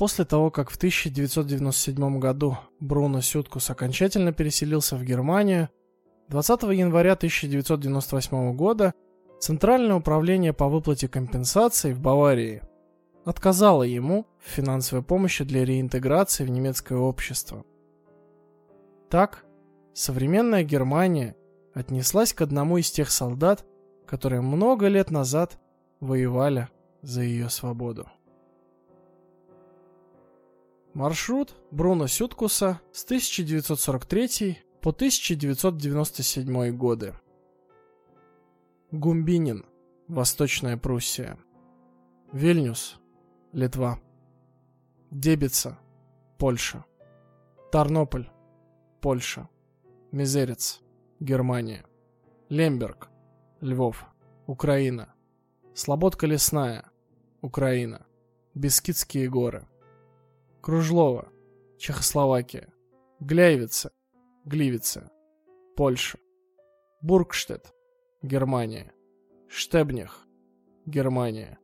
после того, как в 1997 году Бруно Сюткус окончательно переселился в Германию, 20 января 1998 года Центральное управление по выплате компенсаций в Баварии отказало ему в финансовой помощи для реинтеграции в немецкое общество. Так, современная Германия отнеслась к одному из тех солдат, которые много лет назад воевали за ее свободу. Маршрут Бруно Сюткуса с 1943 по 1997 годы. Гумбинин, Восточная Пруссия. Вильнюс, Литва. Дебица, Польша. Тарнополь, Польша. Мизерец, Германия. Лемберг, Львов, Украина. Слободка лесная, Украина. Бескидские горы. Кружлова, Чехословакия. Гляйвица, Гливица, Польша. Бургштедт, Германия. Штебнях, Германия.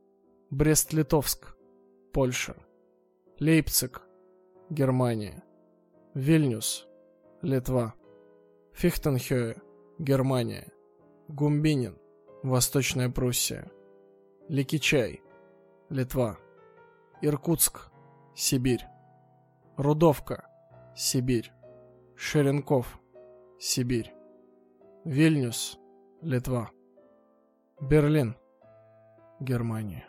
Брест-Литовск, Польша. Лейпциг, Германия. Вильнюс, Литва. Фихтенхёе, Германия. Гумбинин, Восточная Пруссия. Ликичай, Литва. Иркутск, Сибирь. Рудовка, Сибирь. Шеренков, Сибирь. Вильнюс, Литва. Берлин, Германия.